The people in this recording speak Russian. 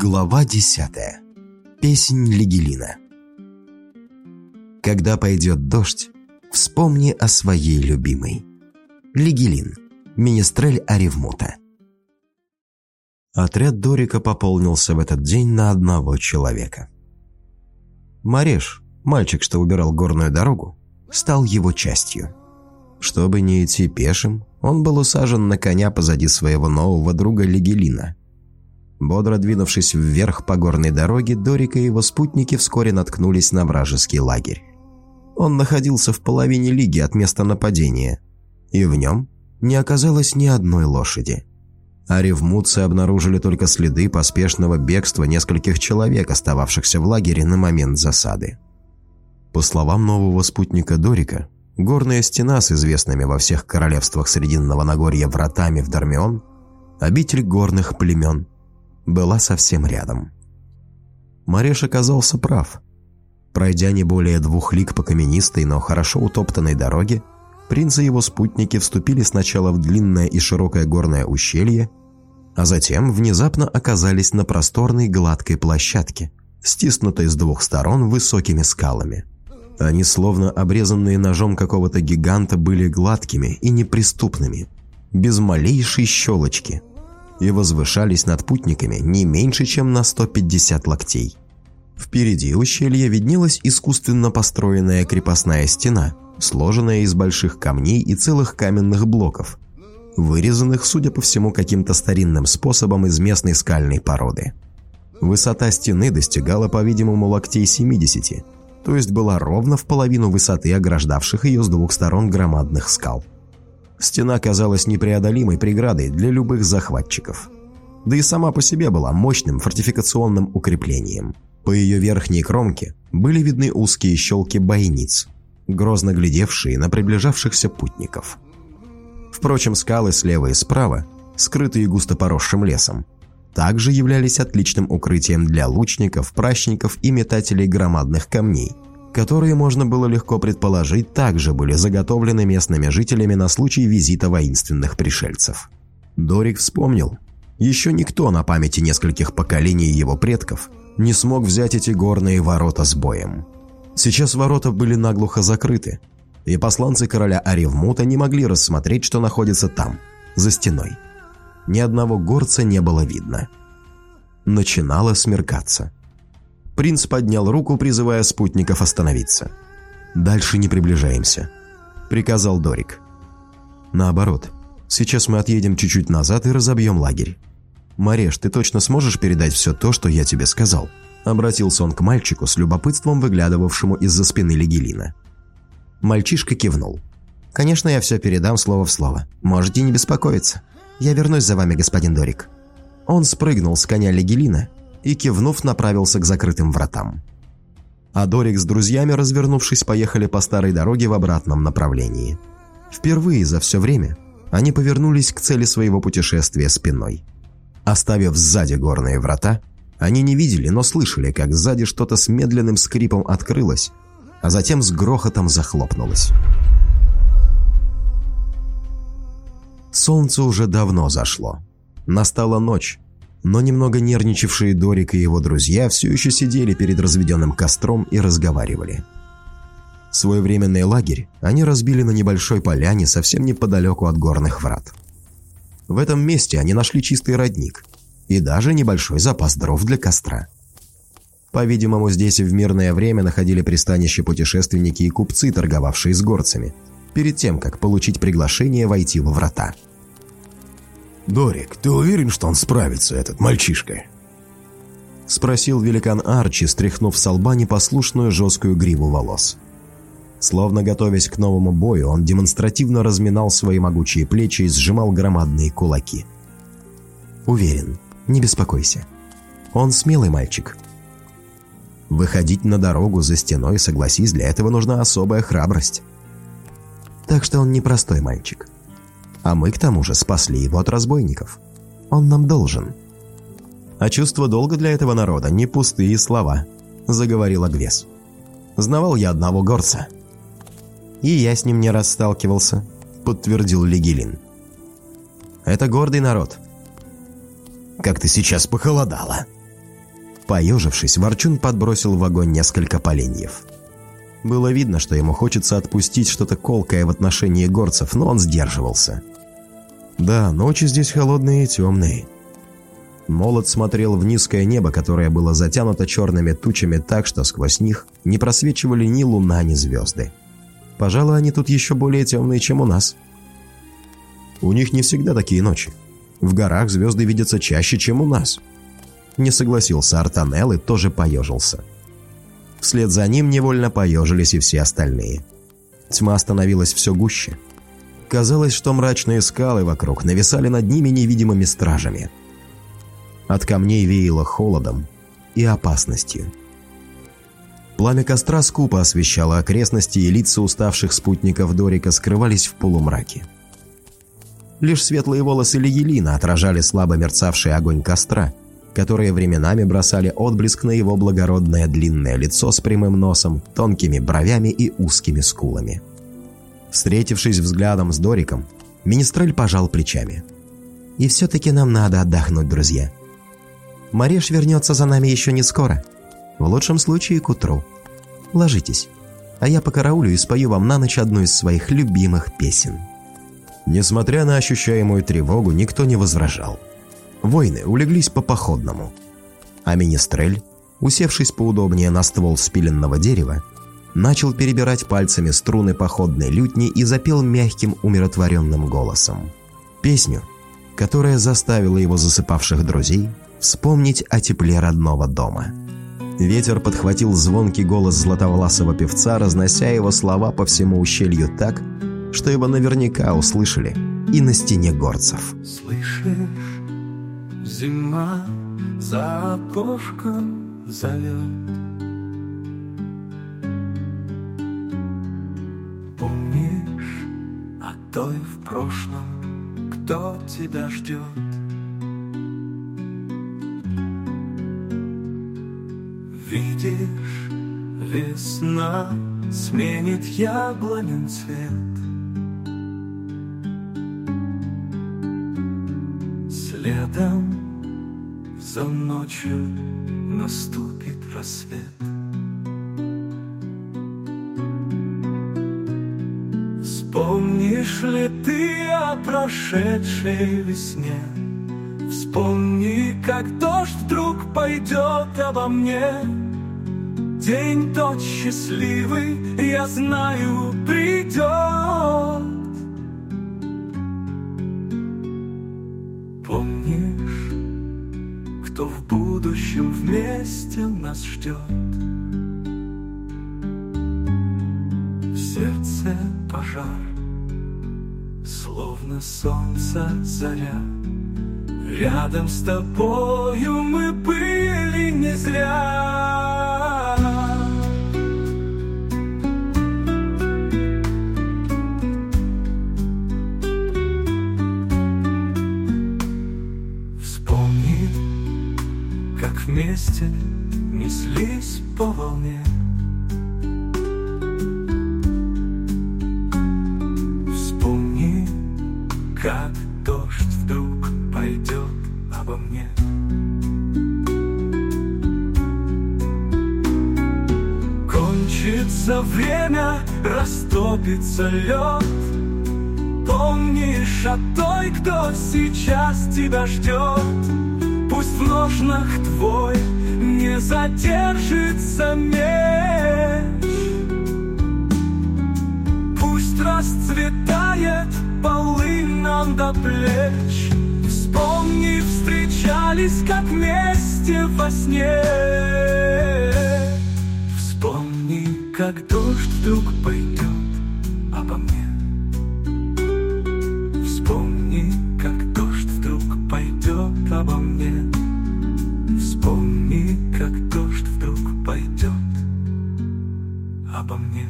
Глава десятая. Песнь Лигелина. Когда пойдет дождь, вспомни о своей любимой. Лигелин. Министрель Аревмута. Отряд Дорика пополнился в этот день на одного человека. Мареш, мальчик, что убирал горную дорогу, стал его частью. Чтобы не идти пешим, он был усажен на коня позади своего нового друга Лигелина. Бодро двинувшись вверх по горной дороге, Дорик и его спутники вскоре наткнулись на вражеский лагерь. Он находился в половине лиги от места нападения, и в нем не оказалось ни одной лошади. А обнаружили только следы поспешного бегства нескольких человек, остававшихся в лагере на момент засады. По словам нового спутника Дорика, горная стена с известными во всех королевствах Срединного Нагорья вратами в Дармион, обитель горных племен – была совсем рядом. Мареш оказался прав. Пройдя не более двух лиг по каменистой, но хорошо утоптанной дороге, принц и его спутники вступили сначала в длинное и широкое горное ущелье, а затем внезапно оказались на просторной гладкой площадке, стиснутой с двух сторон высокими скалами. Они, словно обрезанные ножом какого-то гиганта, были гладкими и неприступными, без малейшей щелочки – и возвышались над путниками не меньше, чем на 150 локтей. Впереди ущелья виднелась искусственно построенная крепостная стена, сложенная из больших камней и целых каменных блоков, вырезанных, судя по всему, каким-то старинным способом из местной скальной породы. Высота стены достигала, по-видимому, локтей 70, то есть была ровно в половину высоты ограждавших ее с двух сторон громадных скал. Стена казалась непреодолимой преградой для любых захватчиков. Да и сама по себе была мощным фортификационным укреплением. По ее верхней кромке были видны узкие щелки бойниц, грозно глядевшие на приближавшихся путников. Впрочем, скалы слева и справа, скрытые густо поросшим лесом, также являлись отличным укрытием для лучников, пращников и метателей громадных камней – которые, можно было легко предположить, также были заготовлены местными жителями на случай визита воинственных пришельцев. Дорик вспомнил. Еще никто на памяти нескольких поколений его предков не смог взять эти горные ворота с боем. Сейчас ворота были наглухо закрыты, и посланцы короля Аревмута не могли рассмотреть, что находится там, за стеной. Ни одного горца не было видно. Начинало смеркаться. Принц поднял руку, призывая спутников остановиться. «Дальше не приближаемся», — приказал Дорик. «Наоборот, сейчас мы отъедем чуть-чуть назад и разобьем лагерь. Мареш, ты точно сможешь передать все то, что я тебе сказал?» Обратился он к мальчику с любопытством, выглядывавшему из-за спины Легелина. Мальчишка кивнул. «Конечно, я все передам слово в слово. Можете не беспокоиться. Я вернусь за вами, господин Дорик». Он спрыгнул с коня Легелина и, кивнув, направился к закрытым вратам. А Дорик с друзьями, развернувшись, поехали по старой дороге в обратном направлении. Впервые за все время они повернулись к цели своего путешествия спиной. Оставив сзади горные врата, они не видели, но слышали, как сзади что-то с медленным скрипом открылось, а затем с грохотом захлопнулось. Солнце уже давно зашло. Настала ночь, но немного нервничавшие Дорик и его друзья все еще сидели перед разведенным костром и разговаривали. Свой временный лагерь они разбили на небольшой поляне совсем неподалеку от горных врат. В этом месте они нашли чистый родник и даже небольшой запас дров для костра. По-видимому, здесь в мирное время находили пристанище путешественники и купцы, торговавшие с горцами, перед тем, как получить приглашение войти во врата. «Дорик, ты уверен, что он справится, этот мальчишка?» Спросил великан Арчи, стряхнув с лба непослушную жесткую гриву волос. Словно готовясь к новому бою, он демонстративно разминал свои могучие плечи и сжимал громадные кулаки. «Уверен, не беспокойся. Он смелый мальчик. Выходить на дорогу за стеной, согласись, для этого нужна особая храбрость. Так что он непростой мальчик. А мы, к тому же, спасли его от разбойников. Он нам должен». «А чувство долга для этого народа не пустые слова», — заговорил Агвес. «Знавал я одного горца». «И я с ним не раз сталкивался», — подтвердил Легилин. «Это гордый народ». «Как ты сейчас похолодала», Поежившись, Ворчун подбросил в огонь несколько поленьев. Было видно, что ему хочется отпустить что-то колкое в отношении горцев, но он сдерживался. «Да, ночи здесь холодные и темные». Молот смотрел в низкое небо, которое было затянуто черными тучами так, что сквозь них не просвечивали ни луна, ни звезды. Пожалуй, они тут еще более темные, чем у нас. У них не всегда такие ночи. В горах звезды видятся чаще, чем у нас. Не согласился Артанел и тоже поежился. Вслед за ним невольно поежились и все остальные. Тьма становилась все гуще. Казалось, что мрачные скалы вокруг нависали над ними невидимыми стражами. От камней веяло холодом и опасностью. Пламя костра скупо освещало окрестности, и лица уставших спутников Дорика скрывались в полумраке. Лишь светлые волосы Лиелина отражали слабо мерцавший огонь костра, которые временами бросали отблеск на его благородное длинное лицо с прямым носом, тонкими бровями и узкими скулами. Встретившись взглядом с Дориком, Министрель пожал плечами. «И все-таки нам надо отдохнуть, друзья. Мареш вернется за нами еще не скоро. В лучшем случае к утру. Ложитесь, а я покараулю и спою вам на ночь одну из своих любимых песен». Несмотря на ощущаемую тревогу, никто не возражал. Воины улеглись по походному. А Министрель, усевшись поудобнее на ствол спиленного дерева, начал перебирать пальцами струны походной лютни и запел мягким умиротворенным голосом. Песню, которая заставила его засыпавших друзей вспомнить о тепле родного дома. Ветер подхватил звонкий голос златовласого певца, разнося его слова по всему ущелью так, что его наверняка услышали и на стене горцев. Слышишь, зима за окошком зовет. Той в прошлом, кто тебя ждет? Видишь, весна сменит яблонин цвет. Следом за ночью наступит рассвет. Вспомнишь ли ты о прошедшей весне? Вспомни, как дождь вдруг пойдет обо мне. День тот счастливый, я знаю, придет. Помнишь, кто в будущем вместе нас ждет? В сердце пожар, словно солнце заря. Рядом с тобою мы были не зря. Вспомни, как вместе неслись по волне. Как дождь вдруг пойдет обо мне. Кончится время, растопится лед. Помнишь о той, кто сейчас тебя ждет. Пусть в ножнах твой не задержится меч. Пусть расцветает полы нам до плеч. Вспомни, встречались как вместе во сне. Вспомни, как дождь вдруг пойдет обо мне. Вспомни, как дождь вдруг пойдет обо мне. Вспомни, как дождь вдруг пойдет обо мне.